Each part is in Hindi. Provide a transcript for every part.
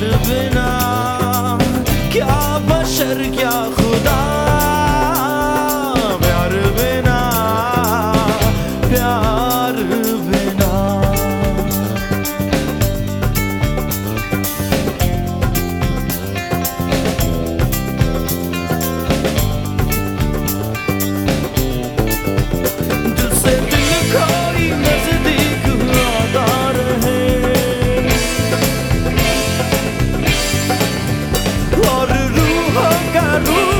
बिना। क्या बशर क्या खुदा। luz.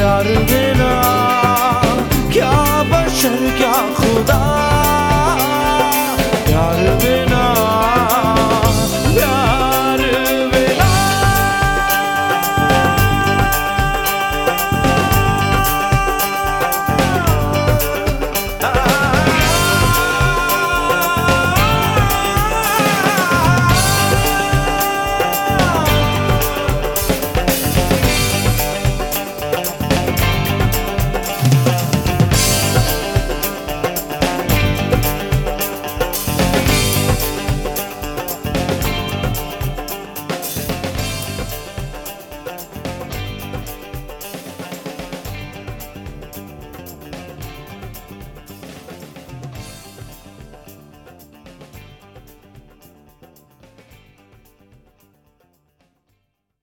प्यार देना क्या बशर क्या खुदा। प्यार देना